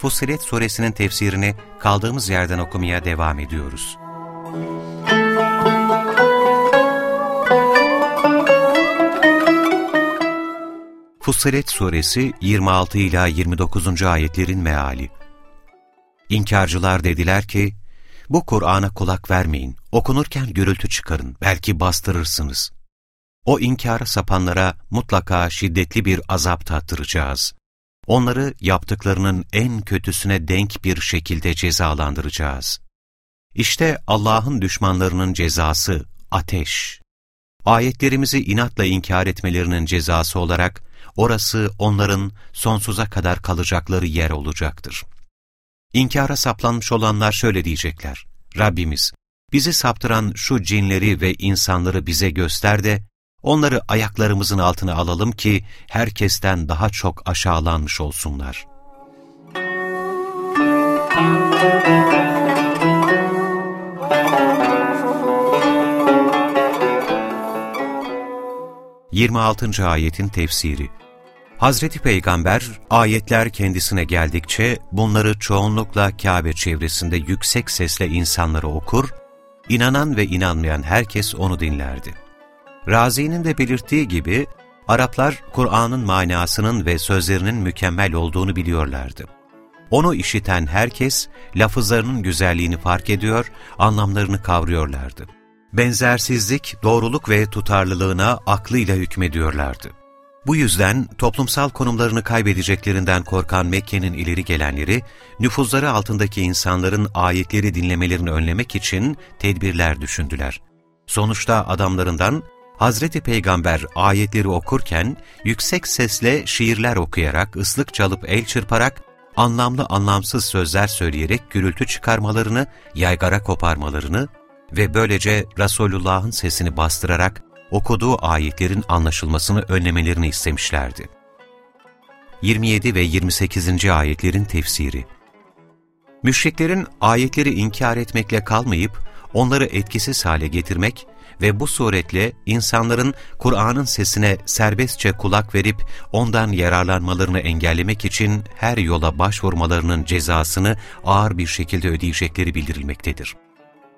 Fussilet Suresinin tefsirini kaldığımız yerden okumaya devam ediyoruz. Fussilet Suresi 26 ila 29. ayetlerin meali. İnkarcılar dediler ki, bu Kur'an'a kulak vermeyin, okunurken gürültü çıkarın, belki bastırırsınız. O inkara sapanlara mutlaka şiddetli bir azap tattıracağız. Onları yaptıklarının en kötüsüne denk bir şekilde cezalandıracağız. İşte Allah'ın düşmanlarının cezası ateş. Ayetlerimizi inatla inkar etmelerinin cezası olarak orası onların sonsuza kadar kalacakları yer olacaktır. İnkara saplanmış olanlar şöyle diyecekler. Rabbimiz, bizi saptıran şu cinleri ve insanları bize göster de Onları ayaklarımızın altına alalım ki herkesten daha çok aşağılanmış olsunlar. Yirmi altıncı ayetin tefsiri Hazreti Peygamber, ayetler kendisine geldikçe bunları çoğunlukla Kabe çevresinde yüksek sesle insanlara okur, inanan ve inanmayan herkes onu dinlerdi. Razi'nin de belirttiği gibi, Araplar Kur'an'ın manasının ve sözlerinin mükemmel olduğunu biliyorlardı. Onu işiten herkes, lafızlarının güzelliğini fark ediyor, anlamlarını kavruyorlardı. Benzersizlik, doğruluk ve tutarlılığına aklıyla hükmediyorlardı. Bu yüzden toplumsal konumlarını kaybedeceklerinden korkan Mekke'nin ileri gelenleri, nüfuzları altındaki insanların ayetleri dinlemelerini önlemek için tedbirler düşündüler. Sonuçta adamlarından Hazreti Peygamber ayetleri okurken yüksek sesle şiirler okuyarak, ıslık çalıp el çırparak, anlamlı anlamsız sözler söyleyerek gürültü çıkarmalarını, yaygara koparmalarını ve böylece Resulullah'ın sesini bastırarak okuduğu ayetlerin anlaşılmasını önlemelerini istemişlerdi. 27 ve 28. ayetlerin tefsiri Müşriklerin ayetleri inkar etmekle kalmayıp, onları etkisiz hale getirmek ve bu suretle insanların Kur'an'ın sesine serbestçe kulak verip ondan yararlanmalarını engellemek için her yola başvurmalarının cezasını ağır bir şekilde ödeyecekleri bildirilmektedir.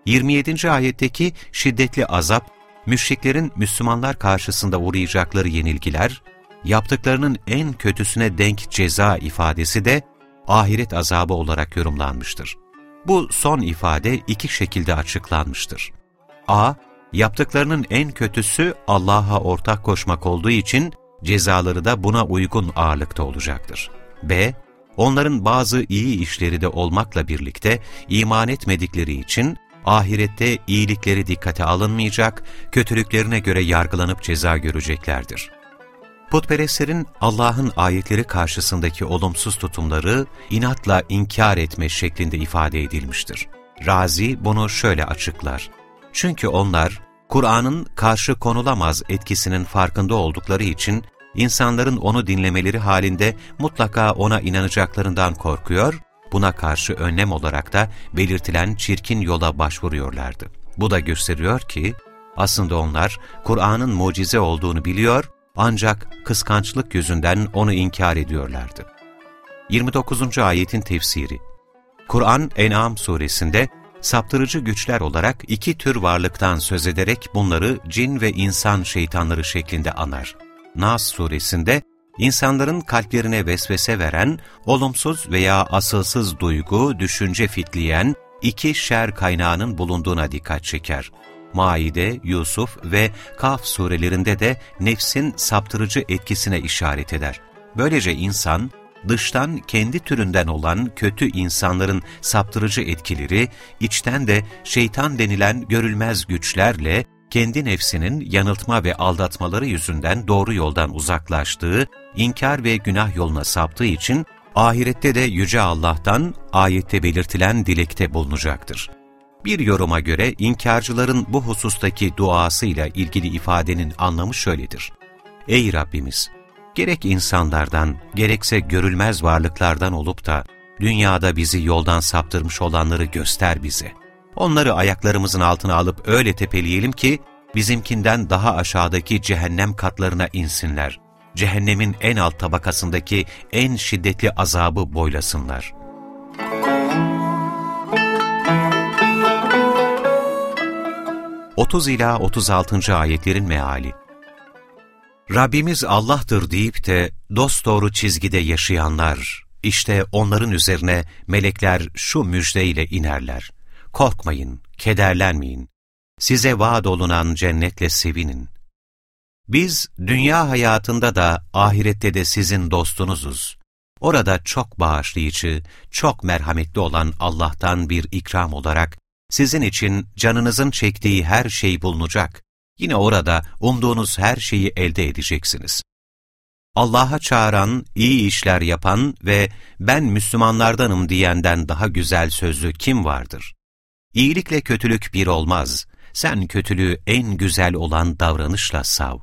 27. ayetteki şiddetli azap, müşriklerin Müslümanlar karşısında uğrayacakları yenilgiler, yaptıklarının en kötüsüne denk ceza ifadesi de ahiret azabı olarak yorumlanmıştır. Bu son ifade iki şekilde açıklanmıştır. A- Yaptıklarının en kötüsü Allah'a ortak koşmak olduğu için cezaları da buna uygun ağırlıkta olacaktır. B. Onların bazı iyi işleri de olmakla birlikte iman etmedikleri için ahirette iyilikleri dikkate alınmayacak, kötülüklerine göre yargılanıp ceza göreceklerdir. Putperestlerin Allah'ın ayetleri karşısındaki olumsuz tutumları inatla inkar etme şeklinde ifade edilmiştir. Razi bunu şöyle açıklar. Çünkü onlar Kur'an'ın karşı konulamaz etkisinin farkında oldukları için insanların onu dinlemeleri halinde mutlaka ona inanacaklarından korkuyor, buna karşı önlem olarak da belirtilen çirkin yola başvuruyorlardı. Bu da gösteriyor ki aslında onlar Kur'an'ın mucize olduğunu biliyor ancak kıskançlık yüzünden onu inkar ediyorlardı. 29. ayetin tefsiri Kur'an En'am suresinde saptırıcı güçler olarak iki tür varlıktan söz ederek bunları cin ve insan şeytanları şeklinde anar. Nas suresinde insanların kalplerine vesvese veren, olumsuz veya asılsız duygu, düşünce fitleyen iki şer kaynağının bulunduğuna dikkat çeker. Maide, Yusuf ve Kaf surelerinde de nefsin saptırıcı etkisine işaret eder. Böylece insan, dıştan kendi türünden olan kötü insanların saptırıcı etkileri, içten de şeytan denilen görülmez güçlerle kendi nefsinin yanıltma ve aldatmaları yüzünden doğru yoldan uzaklaştığı, inkar ve günah yoluna saptığı için ahirette de Yüce Allah'tan ayette belirtilen dilekte bulunacaktır. Bir yoruma göre inkarcıların bu husustaki duasıyla ilgili ifadenin anlamı şöyledir. Ey Rabbimiz! Gerek insanlardan, gerekse görülmez varlıklardan olup da dünyada bizi yoldan saptırmış olanları göster bize. Onları ayaklarımızın altına alıp öyle tepeleyelim ki bizimkinden daha aşağıdaki cehennem katlarına insinler. Cehennemin en alt tabakasındaki en şiddetli azabı boylasınlar. İla 36. ayetlerin meali Rabbimiz Allah'tır deyip de dosdoğru çizgide yaşayanlar, işte onların üzerine melekler şu müjdeyle inerler. Korkmayın, kederlenmeyin. Size vaat olunan cennetle sevinin. Biz dünya hayatında da ahirette de sizin dostunuzuz. Orada çok bağışlayıcı, çok merhametli olan Allah'tan bir ikram olarak sizin için canınızın çektiği her şey bulunacak. Yine orada umduğunuz her şeyi elde edeceksiniz. Allah'a çağıran, iyi işler yapan ve ben Müslümanlardanım diyenden daha güzel sözlü kim vardır? İyilikle kötülük bir olmaz. Sen kötülüğü en güzel olan davranışla sav.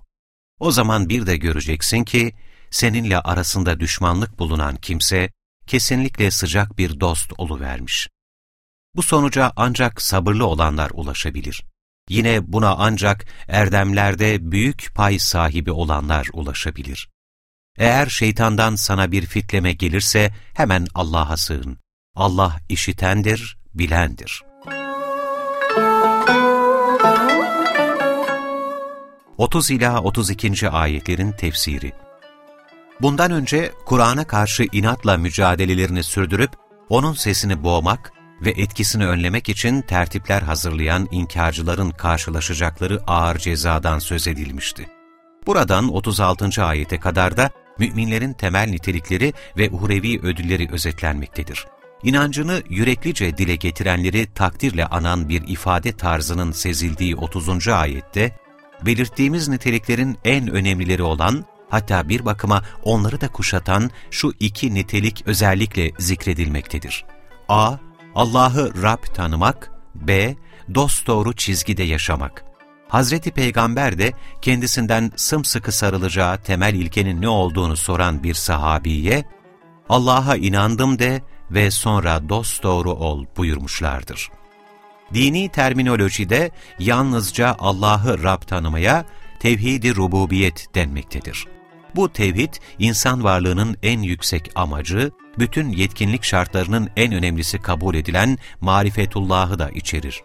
O zaman bir de göreceksin ki, seninle arasında düşmanlık bulunan kimse, kesinlikle sıcak bir dost oluvermiş. Bu sonuca ancak sabırlı olanlar ulaşabilir. Yine buna ancak erdemlerde büyük pay sahibi olanlar ulaşabilir. Eğer şeytandan sana bir fitleme gelirse hemen Allah'a sığın. Allah işitendir, bilendir. 30 ila 32. ayetlerin tefsiri Bundan önce Kur'an'a karşı inatla mücadelelerini sürdürüp onun sesini boğmak ve etkisini önlemek için tertipler hazırlayan inkarcıların karşılaşacakları ağır cezadan söz edilmişti. Buradan 36. ayete kadar da müminlerin temel nitelikleri ve uhrevi ödülleri özetlenmektedir. İnancını yüreklice dile getirenleri takdirle anan bir ifade tarzının sezildiği 30. ayette, belirttiğimiz niteliklerin en önemlileri olan, hatta bir bakıma onları da kuşatan şu iki nitelik özellikle zikredilmektedir. A. Allah'ı Rab tanımak, B. Dosdoğru çizgide yaşamak. Hazreti Peygamber de kendisinden sımsıkı sarılacağı temel ilkenin ne olduğunu soran bir sahabiye, Allah'a inandım de ve sonra dosdoğru ol buyurmuşlardır. Dini terminolojide yalnızca Allah'ı Rab tanımaya tevhid-i rububiyet denmektedir. Bu tevhid, insan varlığının en yüksek amacı, bütün yetkinlik şartlarının en önemlisi kabul edilen marifetullahı da içerir.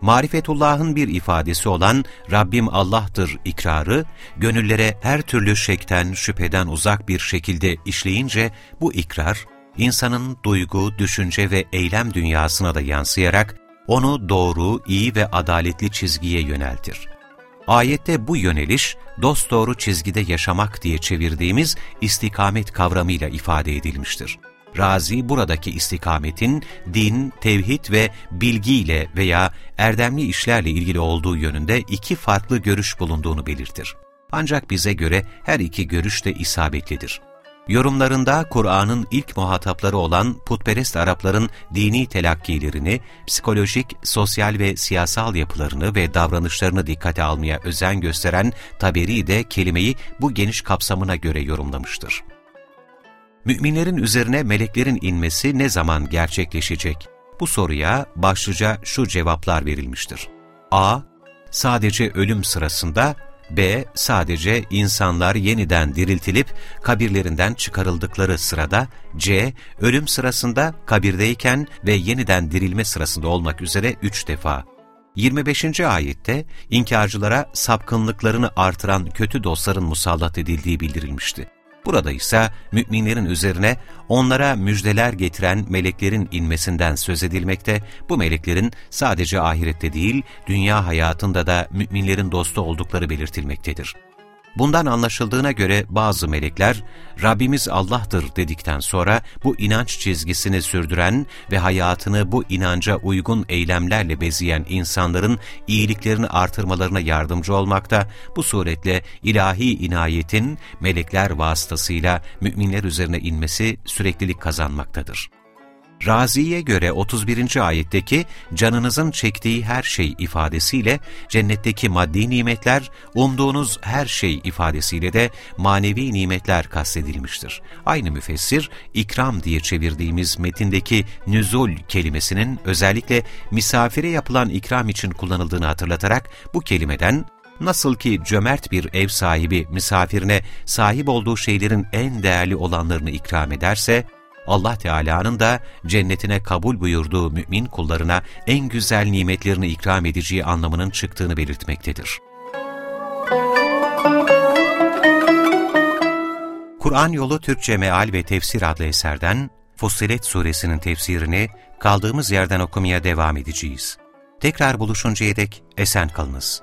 Marifetullah'ın bir ifadesi olan Rabbim Allah'tır ikrarı, gönüllere her türlü şekten, şüpheden uzak bir şekilde işleyince bu ikrar, insanın duygu, düşünce ve eylem dünyasına da yansıyarak onu doğru, iyi ve adaletli çizgiye yöneltir. Ayette bu yöneliş, dosdoğru çizgide yaşamak diye çevirdiğimiz istikamet kavramıyla ifade edilmiştir. Razi buradaki istikametin din, tevhid ve bilgiyle veya erdemli işlerle ilgili olduğu yönünde iki farklı görüş bulunduğunu belirtir. Ancak bize göre her iki görüş de isabetlidir. Yorumlarında Kur'an'ın ilk muhatapları olan putperest Arapların dini telakkilerini, psikolojik, sosyal ve siyasal yapılarını ve davranışlarını dikkate almaya özen gösteren Taberi de kelimeyi bu geniş kapsamına göre yorumlamıştır. Müminlerin üzerine meleklerin inmesi ne zaman gerçekleşecek? Bu soruya başlıca şu cevaplar verilmiştir. A. Sadece ölüm sırasında B. Sadece insanlar yeniden diriltilip kabirlerinden çıkarıldıkları sırada C. Ölüm sırasında kabirdeyken ve yeniden dirilme sırasında olmak üzere üç defa. 25. ayette inkarcılara sapkınlıklarını artıran kötü dostların musallat edildiği bildirilmişti. Burada ise müminlerin üzerine onlara müjdeler getiren meleklerin inmesinden söz edilmekte, bu meleklerin sadece ahirette değil, dünya hayatında da müminlerin dostu oldukları belirtilmektedir. Bundan anlaşıldığına göre bazı melekler, Rabbimiz Allah'tır dedikten sonra bu inanç çizgisini sürdüren ve hayatını bu inanca uygun eylemlerle bezeyen insanların iyiliklerini artırmalarına yardımcı olmakta, bu suretle ilahi inayetin melekler vasıtasıyla müminler üzerine inmesi süreklilik kazanmaktadır. Razi'ye göre 31. ayetteki canınızın çektiği her şey ifadesiyle cennetteki maddi nimetler, umduğunuz her şey ifadesiyle de manevi nimetler kastedilmiştir. Aynı müfessir, ikram diye çevirdiğimiz metindeki nüzul kelimesinin özellikle misafire yapılan ikram için kullanıldığını hatırlatarak bu kelimeden Nasıl ki cömert bir ev sahibi misafirine sahip olduğu şeylerin en değerli olanlarını ikram ederse, Allah Teala'nın da cennetine kabul buyurduğu mümin kullarına en güzel nimetlerini ikram edeceği anlamının çıktığını belirtmektedir. Kur'an Yolu Türkçe Meal ve Tefsir adlı eserden Fussilet Suresinin tefsirini kaldığımız yerden okumaya devam edeceğiz. Tekrar buluşuncaya dek esen kalınız.